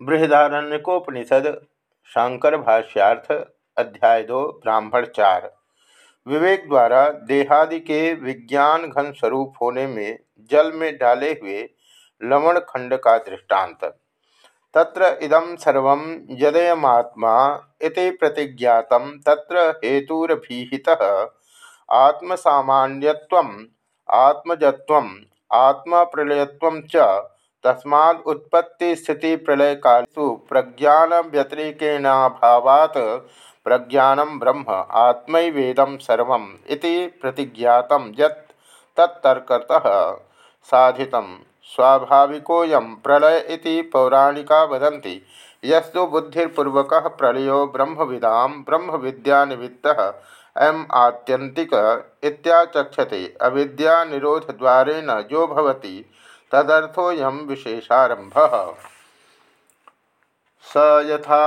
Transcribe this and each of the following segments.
बृहदारण्यकोपनिषद, शांकर भाष्यार्थ, अध्याय दो, ब्राह्मण चार। विवेक द्वारा देहादि के विज्ञान घन स्वरूप होने में जल में डाले हुए लवण खंड का दृष्टांत। तत्र इदम सर्व यदयमात्मा इति प्रतिज्ञात तत्र हेतुरभिहितः आत्मसामान्यत्वम्, आत्मजत्वम् आत्मप्रलयत्वं च तस्माद् उत्पत्ति स्थिति प्रलय कालु प्रज्ञान व्यतिरेकेणाभावात् प्रज्ञानं ब्रह्म आत्मवेदम सर्व प्रतिज्ञात यत् तत्तर्कतः साधितं। स्वाभाविकोऽयं प्रलय इति पौराणिका वदन्ति, यस्तु बुद्धिपूर्वक प्रलयो ब्रह्म विद्या अयम आत्यंतिक इत्याचक्षते। द्वारेण जो भवति। तदर्थोयम विशेषारंभ स यथा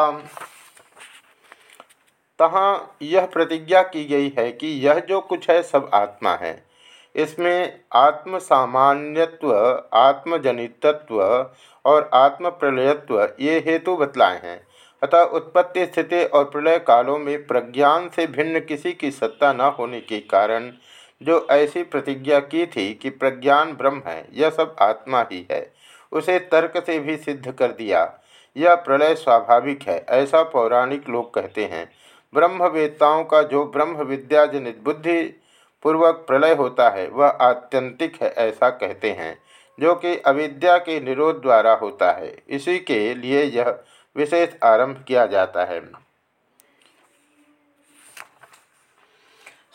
तहाँ यह प्रतिज्ञा की गई है कि यह जो कुछ है सब आत्मा है। इसमें आत्म सामान्यत्व आत्मजनितत्व और आत्म प्रलयत्व ये हेतु बतलाए हैं। अतः उत्पत्ति स्थिति और प्रलय कालों में प्रज्ञान से भिन्न किसी की सत्ता न होने के कारण जो ऐसी प्रतिज्ञा की थी कि प्रज्ञान ब्रह्म है, यह सब आत्मा ही है। उसे तर्क से भी सिद्ध कर दिया। यह प्रलय स्वाभाविक है, ऐसा पौराणिक लोग कहते हैं। ब्रह्मवेत्ताओं का जो ब्रह्म विद्या जनित बुद्धि पूर्वक प्रलय होता है, वह आत्यंतिक है, ऐसा कहते हैं, जो कि अविद्या के निरोध द्वारा होता है। इसी के लिए यह विशेष आरंभ किया जाता है।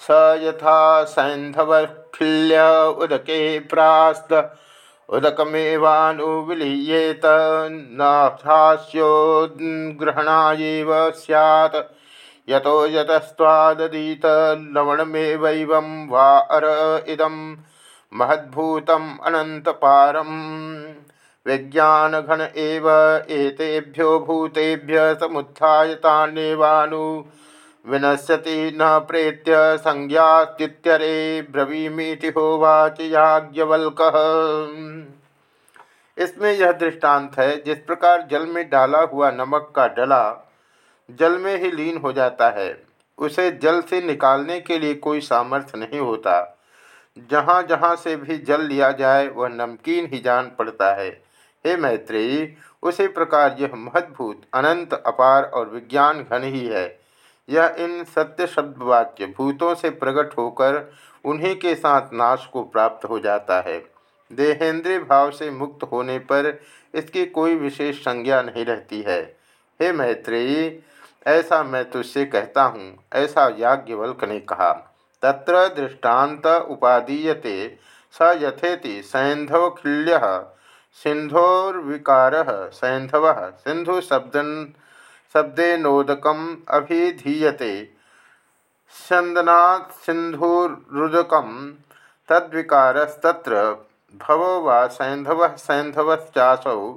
स यथा सैन्धवखिल्य उदके प्रास्त। उदकमेवानुविलीयेत नास्योग्रहणायैव स्यात्। यतो यतस्त्वादीत लवणमेवैवं वा अर इदं महद्भूतम् अनन्तपारम्। विज्ञानघन एव एतेभ्यो भूतेभ्य समुत्थायतान्येवानु विनश्यति न प्रेत्य संज्ञास्तित्यरे ब्रवीमीति होवाच याज्ञवल्क। इसमें यह दृष्टांत है, जिस प्रकार जल में डाला हुआ नमक का डला जल में ही लीन हो जाता है, उसे जल से निकालने के लिए कोई सामर्थ्य नहीं होता। जहाँ जहाँ से भी जल लिया जाए, वह नमकीन ही जान पड़ता है। हे मैत्रेयी, उसी प्रकार यह महद्भूत, अनंत, अपार और विज्ञान घन ही है। यह इन सत्य शब्द वाक्य भूतों से प्रकट होकर उन्हीं के साथ नाश को प्राप्त हो जाता है। देहेंद्रीय भाव से मुक्त होने पर इसकी कोई विशेष संज्ञा नहीं रहती है। हे मैत्रेयी, ऐसा मैं तुझसे कहता हूँ, ऐसा याज्ञवल्क ने कहा। तत्र दृष्टांत उपादीयते, स यथेति सैंधवखिल्य सिंधोर्विकार सैंधव सिंधु शब्दन शब्देनोदकम अभिधीयते। स्यंदनात् सिंधुरुदकम तद्विकारस्तत्र भवो वा सैंधव सैंधवश्चासौ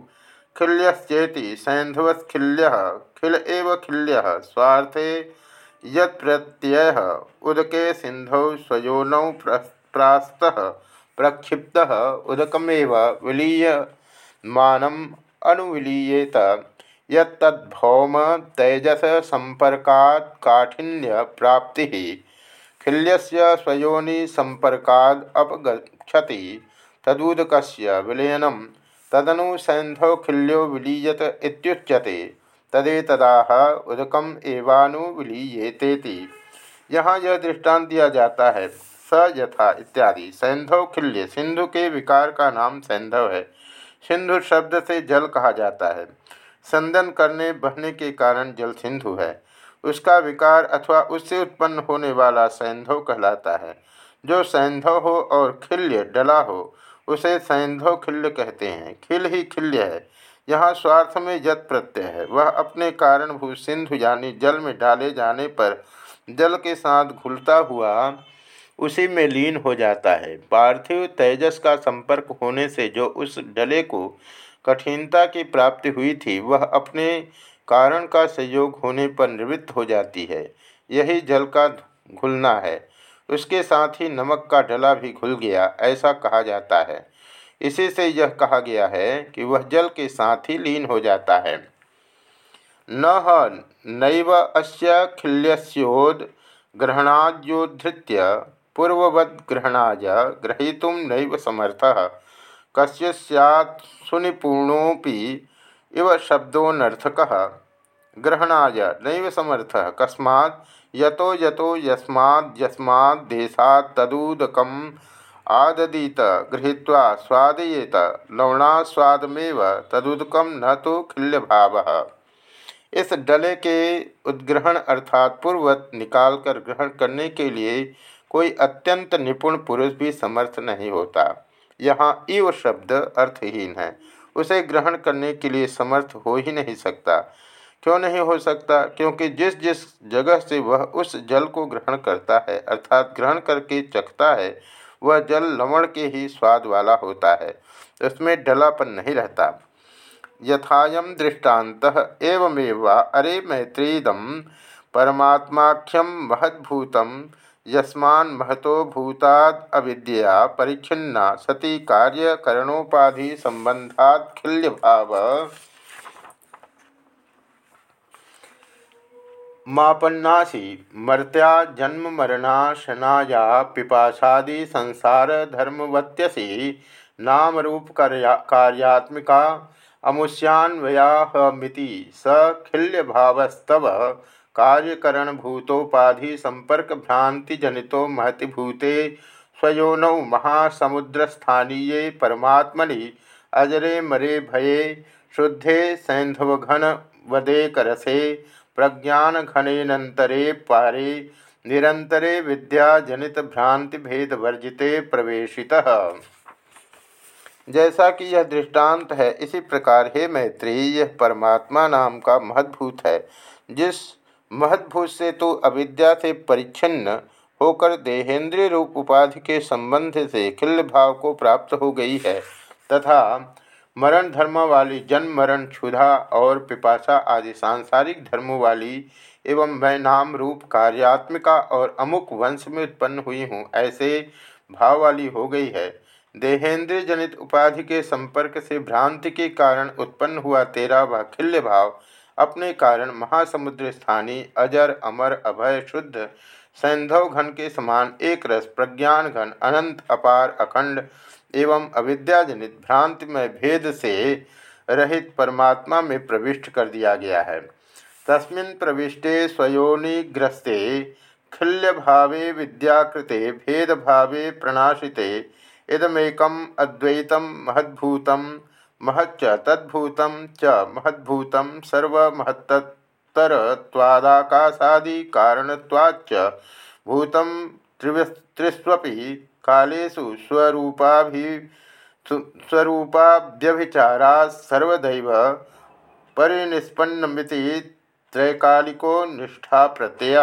खिल्यश्चेति सैंधवस्खिल्य खिल एव खिल्य, स्वार्थे यत्यय उदके सिंधौ स्वयोनौ प्रास्त, प्रक्षिप्त, उदकमेव विलीयमानम, अनुविलीयेत। यौम तेजस संपर्का काठिन्य प्राप्ति खिल्यस्य स्वयोनि संपर्काद अपगछति तदूदक विलयनम तदनु सैंधव खिल्यो विलीयत इत्युच्यते। तदेतदाह उदकम एवानुविलीयेतेति यहाँ यह दृष्टांत दिया जाता है। स यथा इत्यादि। सैंधव खिल्य। सिंधु के विकार का नाम सैंधव है। सिंधु शब्द से जल कहा जाता है। संदन करने, बहने के कारण जल सिंधु है। उसका विकार अथवा उससे उत्पन्न होने वाला सैंधव कहलाता है। जो सैंधव हो और खिल्य, डला हो, उसे सैंधव खिल्य कहते हैं। खिल ही खिल्य है। यहाँ स्वार्थ में जत प्रत्यय है। वह अपने कारणभूत सिंधु यानी जल में डाले जाने पर जल के साथ घुलता हुआ उसी में लीन हो जाता है। पार्थिव तेजस का संपर्क होने से जो उस डले को कठिनता की प्राप्ति हुई थी, वह अपने कारण का संयोग होने पर निवृत्त हो जाती है। यही जल का घुलना है। उसके साथ ही नमक का डला भी घुल गया, ऐसा कहा जाता है। इसी से यह कहा गया है कि वह जल के साथ ही लीन हो जाता है। न नैव अस्य खिल्यस्योद ग्रहणाद्योधृत्य पूर्ववद्ग्रहणाय ग्रहीतुं नैव समर्थः। कस्य स्यात् सुनिपुणोऽपि इव शब्दोऽनर्थकः ग्रहणाय नैव समर्थः। कस्मात् यतो यतो यस्माद् देशात् तदूदकम् आददीत गृहीत्वा स्वादयेत। लवणास्वादमेव तदुदकम न तो खिल्य भाव इस डले के उद्ग्रहण अर्थात पूर्वत निकालकर ग्रहण करने के लिए कोई अत्यंत निपुण पुरुष भी समर्थ नहीं होता। यहाँ इव शब्द अर्थहीन है। उसे ग्रहण करने के लिए समर्थ हो ही नहीं सकता। क्यों नहीं हो सकता? क्योंकि जिस जिस जगह से वह उस जल को ग्रहण करता है, अर्थात ग्रहण करके चखता है, वह जल लवण के ही स्वाद वाला होता है। उसमें डलापन नहीं रहता। यथायम दृष्टांत एवमेव अरे मैत्रीदम परमात्माख्यम महद्भूतम यस्मान महतो भूताद अविद्या परिच्छिन्ना सती कार्यकरणोपाधि संबंधात खिल्य भाव मापन्नासी मर्त्या जन्म मरणाशनाया पिपाशादि संसार धर्मवत्यसी नाम रूप कार्यात्मिका अमुष्यान्वयाहमिति स खिल्य भावस्तव कार्यकरण भूतोपाधि संपर्क भ्रांति जनितो महति भूते स्वयोनौ महासमुद्रस्थानीये परमात्मनि अजरे मरे भये, शुद्धे सैंधवघन प्रज्ञान घनेनतरे पारे निरंतरे विद्याजनित भ्रांति भेद वर्जिते प्रवेशितः। जैसा कि यह दृष्टांत है, इसी प्रकार हे मैत्री यह परमात्मा नाम का महद्भूत है, जिस महद्भूत से तो अविद्या से परिच्छिन्न होकर देहेंद्रिय रूप उपाधि के संबंध से खिल्ल भाव को प्राप्त हो गई है, तथा मरण धर्म वाली जन्म मरण क्षुधा और पिपासा आदि सांसारिक धर्मों वाली एवं मैं नाम रूप कार्यात्मिका और अमुक वंश में उत्पन्न हुई हूँ, ऐसे भाव वाली हो गई है। देहेंद्रिय जनित उपाधि के संपर्क से भ्रांति के कारण उत्पन्न हुआ तेरा वह खिल्य भाव अपने कारण महासमुद्र स्थानीय अजर, अमर, अभय, शुद्ध सैंधव घन के समान एक रस, प्रज्ञान घन, अनंत, अपार, अखंड एवं अविद्याजनित भ्रांति में भेद से रहित परमात्मा में प्रविष्ट कर दिया गया है। तस्मिन् प्रविष्टे स्वयोनिग्रस्ते, खिल्य भावे विद्याकृते, भेद भावे प्रणाशिते, इदमेकम अद्वैतम महद्भूतम महच्च तद्भूतम च महद्भूतम सर्वमहत्तरत्वादाकाशादि कारणत्वाच्च भूतम त्रिस्वपि कालेषु स्वरूपाभि स्वरूपाभ्यभिचारा परिनिष्पन्नमिति त्रैकालिको निष्ठा प्रत्यय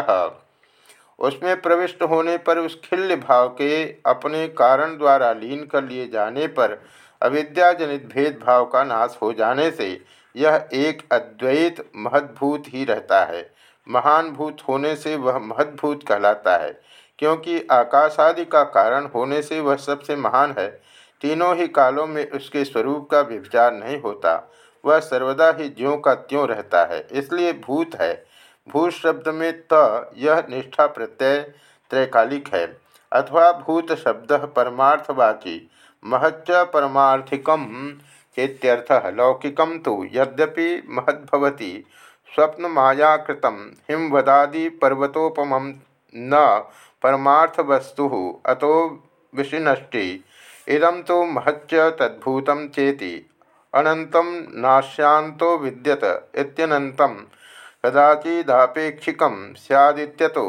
उसमें प्रविष्ट होने पर उस खिल्य भाव के अपने कारण द्वारा लीन कर लिए जाने पर अविद्याजनित भेदभाव का नाश हो जाने से यह एक अद्वैत महद्भूत ही रहता है। महान भूत होने से वह महद्भूत कहलाता है, क्योंकि आकाश आदि का कारण होने से वह सबसे महान है। तीनों ही कालों में उसके स्वरूप का विचार नहीं होता। वह सर्वदा ही ज्यों का त्यों रहता है, इसलिए भूत है। भूत शब्द में त यह निष्ठा प्रत्यय त्रैकालिक है, अथवा भूत शब्द परमार्थवाची। महच्च परमार्थिकम चेत्यर्थ लौकिकम तो यद्यपि महद्भवती। स्वप्न मायाकृत हिमवदादि पर्वतोपम न परमार्थवस्तु अतो विशिनष्टि इदम तो महच्च तद्भूत चेति। अनंतम नाश्यांतो विद्यत इत्यनंतम कदाचिदापेक्षिक सैदित्यतो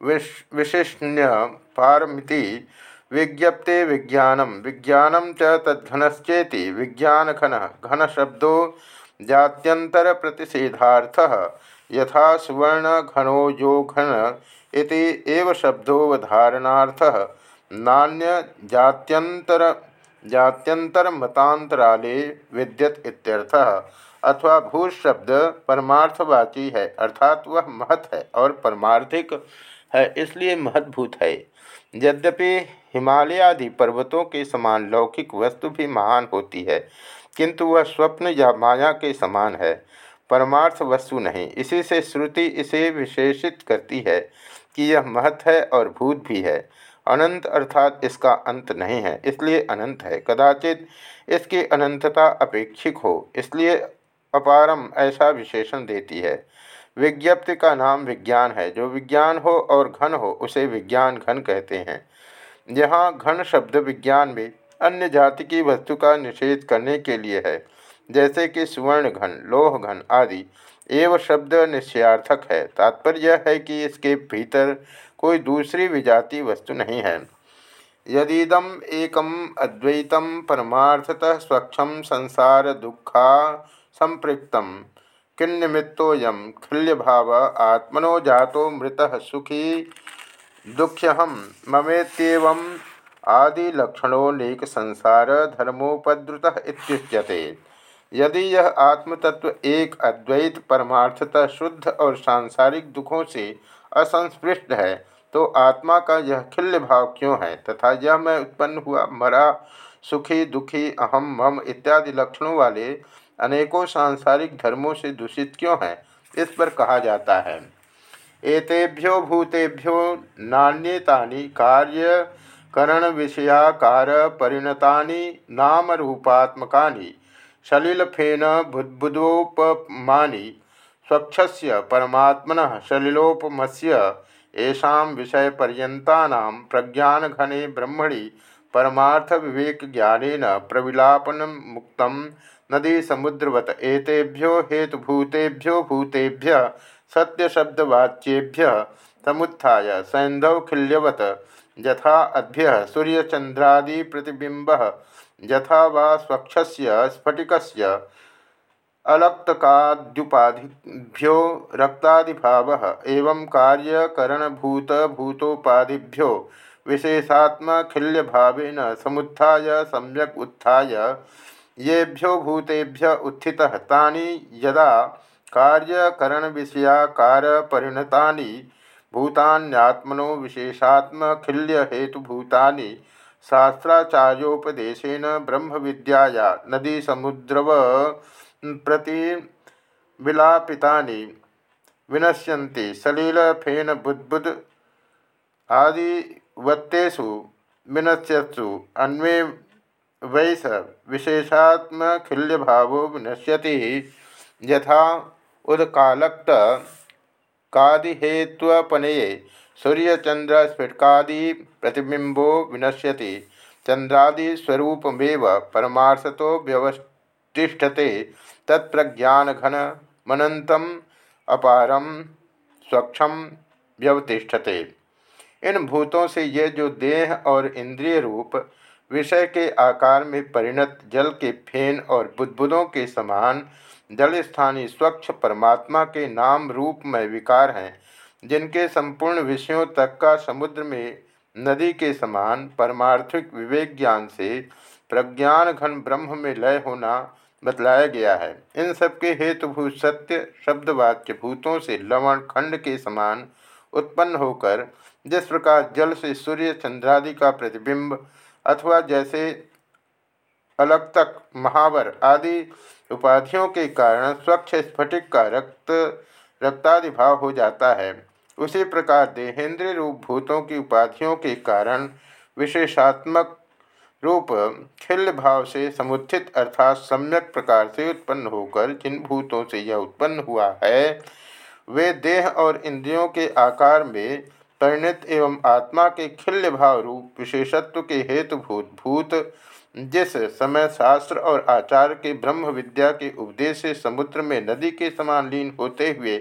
विश विशिष्ण्य पारमिति विज्ञप्ते विज्ञान। विज्ञान च तद्घनश्चेति विज्ञानघन, घनशब्दो जात्यंतर प्रतिषेधार्थ यथा सुवर्ण घनो जो घन इति एव शब्दोवधारणार्थ नान्य जात्यंतर जात्यंतर मतांतराले विद्यत इत्यर्थः। अथवा भूत शब्द परमार्थवाची है, अर्थात वह महत है और परमार्थिक है, इसलिए महत्भूत है। यद्यपि हिमालयादि पर्वतों के समान लौकिक वस्तु भी महान होती है, किंतु वह स्वप्न या माया के समान है, परमार्थ वस्तु नहीं। इसी से श्रुति इसे विशेषित करती है कि यह महत है और भूत भी है। अनंत अर्थात इसका अंत नहीं है, इसलिए अनंत है। कदाचित इसकी अनंतता अपेक्षिक हो, इसलिए अपारम ऐसा विशेषण देती है। विज्ञप्ति का नाम विज्ञान है। जो विज्ञान हो और घन हो, उसे विज्ञान घन कहते हैं। यहाँ घन शब्द विज्ञान में अन्य जाति की वस्तु का निषेध करने के लिए है। जैसे कि सुवर्ण घन, लोह घन आदि, एवं शब्द निश्चयार्थक है। तात्पर्य यह है कि इसके भीतर कोई दूसरी विजाति वस्तु नहीं है। यदीदम एकम अद्वैतम परमार्थतः स्वच्छम संसार दुखा संपृक्तम। किन्निमित्तोयम खिल्य भाव आत्मनो जातो मृत सुखी। दुख्यहम ममेत्यव आदिलक्षणोलेक संसार धर्मोपद्रुत इत्युच्यते। यदि यह आत्मतत्व एक अद्वैत, परमार्थता शुद्ध और सांसारिक दुखों से असंस्पृष्ट है तो आत्मा का यह खिल्य भाव क्यों है? तथा यह मैं उत्पन्न हुआ मरा, सुखी, दुखी, अहम, मम इत्यादि लक्षणों वाले अनेकों सांसारिक धर्मों से दूषित क्यों है? इस पर कहा जाता है। एतेभ्यो भूतेभ्यो नान्यता कार्य करण विषयाकार परिणतानि नाम रूपात्मकानि सलिलफेन बुद्बुदोपमानि स्वच्छस्य परमात्मन सलिलोपमस्य येषां विषयपर्यन्तानां प्रज्ञानघने ब्रह्मणि परमार्थ विवेक ज्ञानेन प्रविलापन मुक्तम नदी समुद्रवत एतेभ्यो हेतुभूतेभ्यो भूतेभ्य, सत्यशब्दवाच्येभ्य, समुत्थाय सैंधवखिल्यवत यथा अभ्य सूर्यचंद्रादि प्रतिबिंब यथा वा स्वक्षस्य, स्फटिकस्य, अलक्तकाद्युपाधिभ्यो, रक्तादिभाव, एवं कार्यकरणभूत भूतोपाधिभ्यो विशेषात्मखिल्य भावेन समुत्थाय, सम्यक उत्थाय येभ्यो भूतेभ्य उत्थितः तानि यदा कार्यकरण विषयाकार परिणतानि भूतान्यात्मनो विशेषात्मखिल्य हेतुभूतानि शास्त्राचार्योपदेशेन ब्रह्म विद्याया नदी समुद्रव प्रति विलापितानि विनश्यन्ति सलिल फेन बुद्बुद आदिवत्तेषु विनश्यत्सु अन्वे वैस विशेषात्मखिल्य भावो विनश्यति। यथा उदकालक्त कादिहेत्वपनये सूर्यचंद्रस्फटिकादि प्रतिबिंबो विनश्यति। चंद्रादिस्वरूपमेव परमार्थतो व्यवतिष्ठते तत्प्रज्ञानघन मनंतम अपारम स्वक्षम व्यवतिष्ठते। इन भूतों से ये जो देह और इंद्रिय रूप विषय के आकार में परिणत जल के फेन और बुद्बुदों के समान जल स्थानीय स्वच्छ परमात्मा के नाम रूप में विकार हैं, जिनके संपूर्ण विषयों तक का समुद्र में नदी के समान परमार्थिक विवेक ज्ञान से प्रज्ञान घन ब्रह्म में लय होना बतलाया गया है। इन सबके हेतुभूत सत्य शब्द शब्दवाच्य भूतों से लवण खंड के समान उत्पन्न होकर जिस प्रकार जल से सूर्य चंद्रादि का प्रतिबिंब अथवा जैसे अलग तक महावर आदि उपाधियों के कारण स्वच्छ स्फटिक का रक्त, रक्तादि भाव हो जाता है। उसी प्रकार देहेंद्र रूप भूतों की उपाधियों के कारण विशेषात्मक रूप खिल भाव से समुत्थित अर्थात सम्यक प्रकार से उत्पन्न होकर जिन भूतों से यह उत्पन्न हुआ है, वे देह और इंद्रियों के आकार में परिणित एवं आत्मा के खिल्य भाव रूप विशेषत्व के हेतुभूत भूत, जिस समय शास्त्र और आचार्य के ब्रह्म विद्या के उपदेश से समुद्र में नदी के समान लीन होते हुए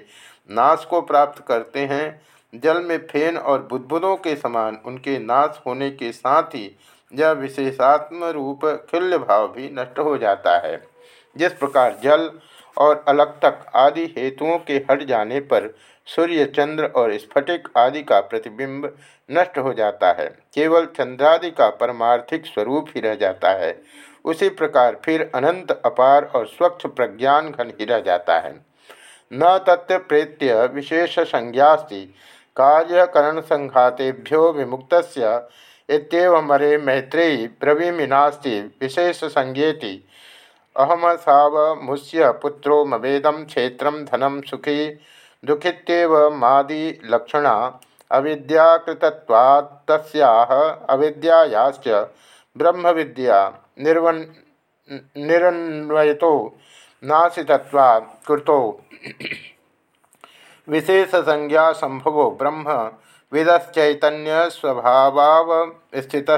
नाश को प्राप्त करते हैं, जल में फेन और बुद्बुदों के समान उनके नाश होने के साथ ही यह विशेषात्म रूप खिल्य भाव भी नष्ट हो जाता है। जिस प्रकार जल और अलग तक आदि हेतुओं के हट जाने पर सूर्य, चंद्र और स्फटिक आदि का प्रतिबिंब नष्ट हो जाता है। केवल चंद्रादि का परमार्थिक स्वरूप ही रह जाता है। उसी प्रकार फिर अनंत, अपार और स्वच्छ प्रज्ञान घन ही रह जाता है। न तत्व प्रेत्य विशेष संज्ञास्ति कार्यकरण संघातेभ्यो विमुक्त इतव मरे मैत्रेयी ब्रवीमि नास्ति विशेष संज्ञेति अहम सावमुष्य पुत्रो मवेदम क्षेत्र धनम सुखी। दुखित्येव मादिलक्षणा अविद्याकृतत्वात्तस्याः अविद्यायाश्च ब्रह्म विद्या निर्वन निरन्वयतो नाशितत्वा कृतो। विशेष संज्ञा संभवो ब्रह्म विदश्चैतन्य स्वभावस्थित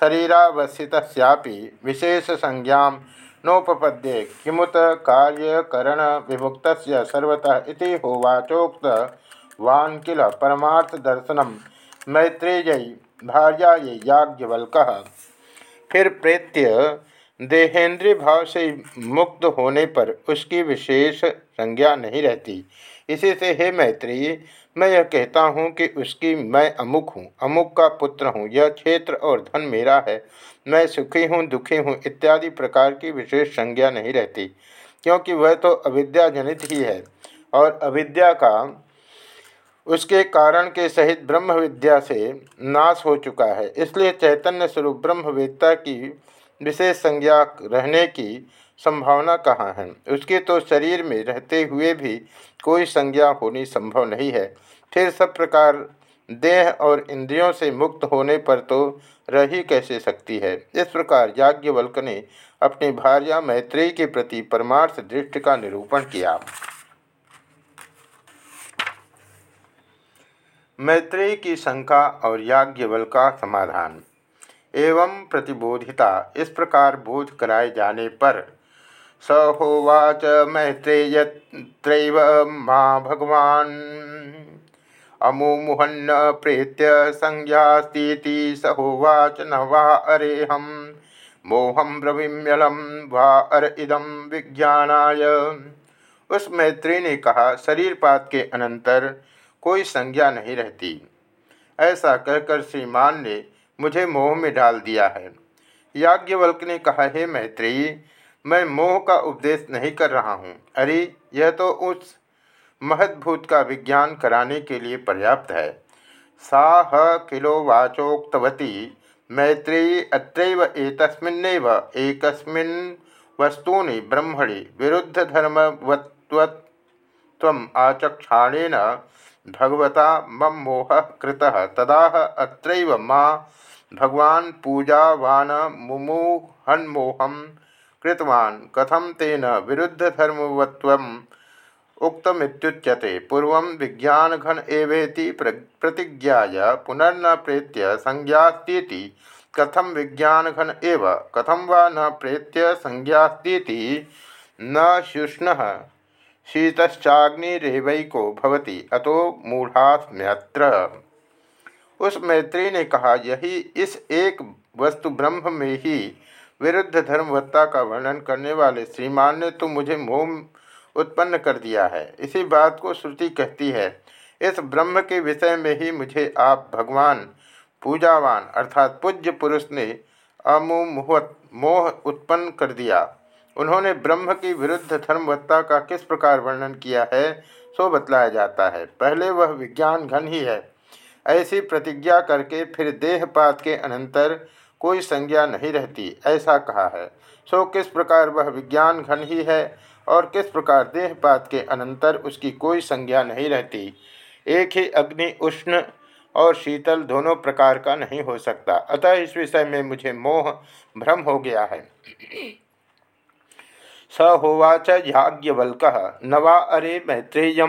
शरीरावस्थित विशेष संज्ञा नोपपद्ये किमुत कार्यकरण विमुक्त सर्वतः इति होवाचोक्त। वान किल परमार्थ दर्शन मैत्रेय भार्या याज्ञवल्क। फिर प्रेत्य देहेंद्रीय भाव से मुक्त होने पर उसकी विशेष संज्ञा नहीं रहती। इसी से हे मैत्री मैं यह कहता हूँ कि उसकी मैं अमुक हूँ, अमुक का पुत्र हूँ, यह क्षेत्र और धन मेरा है, मैं सुखी हूँ, दुखी हूँ, इत्यादि प्रकार की विशेष संज्ञा नहीं रहती, क्योंकि वह तो अविद्या जनित ही है, और अविद्या का उसके कारण के सहित ब्रह्म विद्या से नाश हो चुका है, इसलिए चैतन्य स्वरूप ब्रह्मवेत्ता की विशेष संज्ञा रहने की संभावना कहाँ है? उसके तो शरीर में रहते हुए भी कोई संज्ञा होनी संभव नहीं है। फिर सब प्रकार देह और इंद्रियों से मुक्त होने पर तो रह ही कैसे सकती है? इस प्रकार याज्ञवल्क ने अपनी भार्या मैत्रेयी के प्रति परमार्थ दृष्टि का निरूपण किया। मैत्रेयी की शंका और याज्ञवल का समाधान। एवं प्रतिबोधिता इस प्रकार बोध कराए जाने पर स होवाच मैत्रेयत्रैव माँ भगवान। अमुमुहन्न प्रेत्य संज्ञास्ती स होवाच न वा अरेहम मोहम ब्रवीम्यलम वा अर इदम विज्ञानाय। उस मैत्री ने कहा, शरीरपात के अनंतर कोई संज्ञा नहीं रहती। ऐसा कहकर श्रीमान ने मुझे मोह में डाल दिया है। याज्ञवल्क ने कहा, हे मैत्रेयी मैं मोह का उपदेश नहीं कर रहा हूँ। अरे, यह तो उस महद्भूत का विज्ञान कराने के लिए पर्याप्त है। सा ह किलो वाचोक्तवती, मैत्रेयी अत्रैव एतस्मिन्नेव, एकस्मिन् वस्तूनि ब्रह्मणि विरुद्धधर्मवत्वम् आचक्षाणेन भगवता मम मोह कृतः, तदाह अत्रैव माँ भगवान पूजावान कृतवान्। कथम तेन विरुद्धधर्मवत्वम् उक्तमित्युच्यते। पूर्व विज्ञानघन एवेति प्रतिज्ञाय पुनर्न प्रेत्य संज्ञास्ती कथम विज्ञानघन एव कथम वा न प्रेत्य संज्ञास्ती न शुष्ण। शीतश्चाग्निरेवैको भवति, अतो मूढ़ास्म्यत्र। उस मैत्री ने कहा, यही इस एक वस्तु ब्रह्म में ही विरुद्ध धर्मवत्ता का वर्णन करने वाले श्रीमान ने तो मुझे मोह उत्पन्न कर दिया है। इसी बात को श्रुति कहती है। इस ब्रह्म के विषय में ही मुझे आप भगवान, पूजावान अर्थात पूज्य पुरुष ने अमुमुहत मोह उत्पन्न कर दिया। उन्होंने ब्रह्म की विरुद्ध धर्मवत्ता का किस प्रकार वर्णन किया है, सो बतलाया जाता है। पहले वह विज्ञान घन ही है। ऐसी प्रतिज्ञा करके फिर देहपात के अनंतर कोई संज्ञा नहीं रहती, ऐसा कहा है। सो किस प्रकार वह विज्ञान घन ही है और किस प्रकार देहपात के अनंतर उसकी कोई संज्ञा नहीं रहती? एक ही अग्नि, उष्ण और शीतल दोनों प्रकार का नहीं हो सकता। अतः इस विषय में मुझे मोह, भ्रम हो गया है। स होवाच याज्ञवल्क। नवा अरे मैत्रेय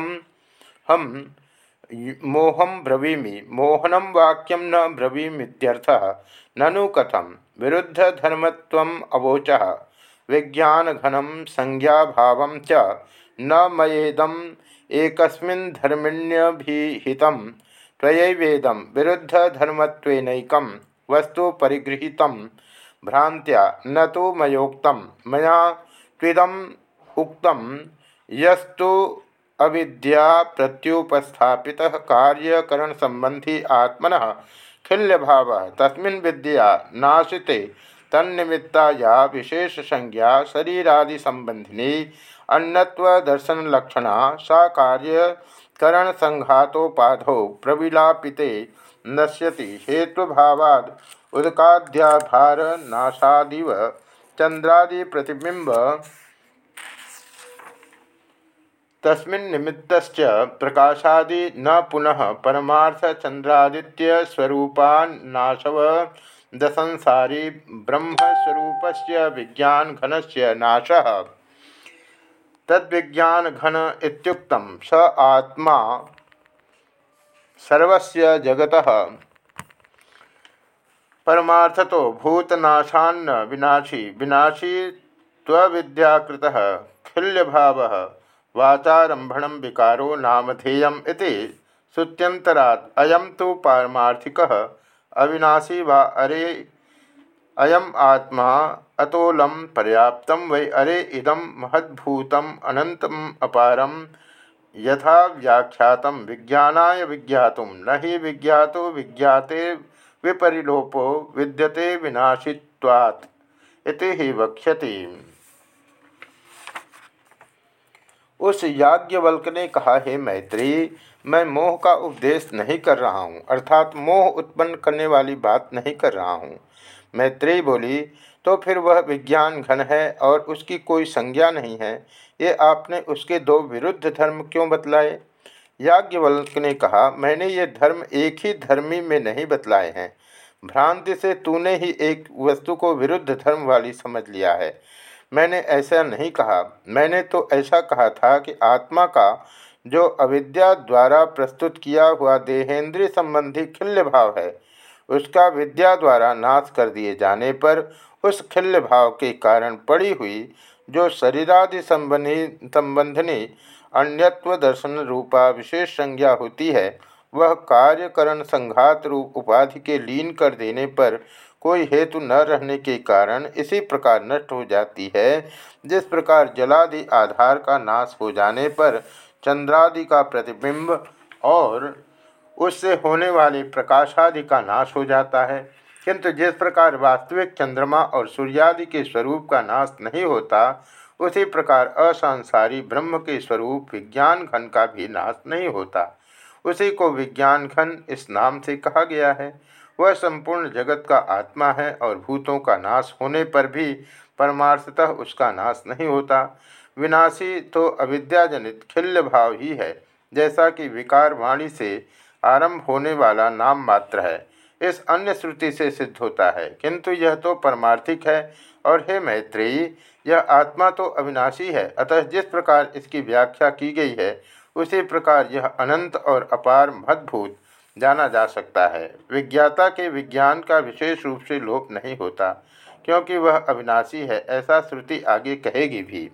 हम मोहम ब्रवीमि। मोहनम वाक्यम न ब्रवीमीत्यर्थः। ननु कथम। विरुद्ध धर्मत्वम अवोच। विज्ञान घनम संज्ञा भाव च न मयेदम एकस्मिन् धर्मिण्यभिहितं विरुद्ध धर्मत्वेनैकं वस्तु परिगृहीत भ्रांत्या न तो मयोक्त मया त्विदम् यस्तु अविद्या प्रत्युपस्थापित कार्यकरण संबंधी आत्मन खिल्य भाव तस्मिन् विद्या नाशिते, तन्निमित्ता या विशेष संज्ञा शरीरादि संबंधिनी अन्नत्व दर्शन लक्षणा सा कार्य करण संघातोपाधौ प्रविलापिते, नश्यति हेतुभावाद उदकाद्याभार नाशादिव चंद्रादि प्रतिबिंब तस्मिन्निमित्त प्रकाशादि न पुनः परमार्थ चंद्रादित्य स्वरूपान्नाशव दसंसारी ब्रह्मस्वरूप विज्ञान घन से नाश। तद्विज्ञान घन स आत्मा सर्वस्य जगतः। परमार्थतो भूतनाशान्न विनाशी। विनाशी त्विद्याकृत खिल्य भाव वाचारंभण विकारो नामधेयम इति श्रुत्यंतरात् अयम तो पारमार्थिक। अविनाशी वा अरे अयम आत्मा अतोलम पर्याप्त वै अरे इदम महद्भूतम अनंतम अपारम यथा व्याख्यात विज्ञानाय विज्ञातुम न ही विज्ञातो विज्ञाते विपरिलोपो विद्यते विनाशित्वात्। वक्ष्यति। उस याज्ञवल्क ने कहा, हे मैत्री, मैं मोह का उपदेश नहीं कर रहा हूँ, अर्थात मोह उत्पन्न करने वाली बात नहीं कर रहा हूँ। मैत्री बोली तो फिर वह विज्ञान घन है और उसकी कोई संज्ञा नहीं है। ये आपने उसके दो विरुद्ध धर्म क्यों बतलाए? याज्ञवल्क ने कहा, मैंने ये धर्म एक ही धर्मी में नहीं बतलाए हैं। भ्रांति से तूने ही एक वस्तु को विरुद्ध धर्म वाली समझ लिया है। मैंने ऐसा नहीं कहा। मैंने तो ऐसा कहा था कि आत्मा का जो अविद्या द्वारा प्रस्तुत किया हुआ देहेंद्रीय संबंधी खिल्य भाव है, उसका विद्या द्वारा नाश कर दिए जाने पर उस खिल्य भाव के कारण पड़ी हुई जो शरीरादि संबंधी, संबंधनी अन्यत्व दर्शन रूपा विशेष संज्ञा होती है, वह कार्यकरण संघात रूप उपाधि के लीन कर देने पर कोई हेतु न रहने के कारण इसी प्रकार नष्ट हो जाती है। जिस प्रकार जलादि आधार का नाश हो जाने पर चंद्रादि का प्रतिबिंब और उससे होने वाले प्रकाशादि का नाश हो जाता है। किंतु जिस प्रकार वास्तविक चंद्रमा और सूर्यादि के स्वरूप का नाश नहीं होता, उसी प्रकार असंसारी ब्रह्म के स्वरूप विज्ञान घन का भी नाश नहीं होता। उसी को विज्ञान घन इस नाम से कहा गया है। वह संपूर्ण जगत का आत्मा है और भूतों का नाश होने पर भी परमार्थतः उसका नाश नहीं होता। विनाशी तो अविद्याजनित खिल्य भाव ही है, जैसा कि विकार वाणी से आरंभ होने वाला नाम मात्र है। इस अन्य श्रुति से सिद्ध होता है, किंतु यह तो परमार्थिक है और हे मैत्रेयी, यह आत्मा तो अविनाशी है, अतः जिस प्रकार इसकी व्याख्या की गई है, उसी प्रकार यह अनंत और अपार मद्भूत जाना जा सकता है। विज्ञाता के विज्ञान का विशेष रूप से लोप नहीं होता, क्योंकि वह अविनाशी है, ऐसा श्रुति आगे कहेगी भी।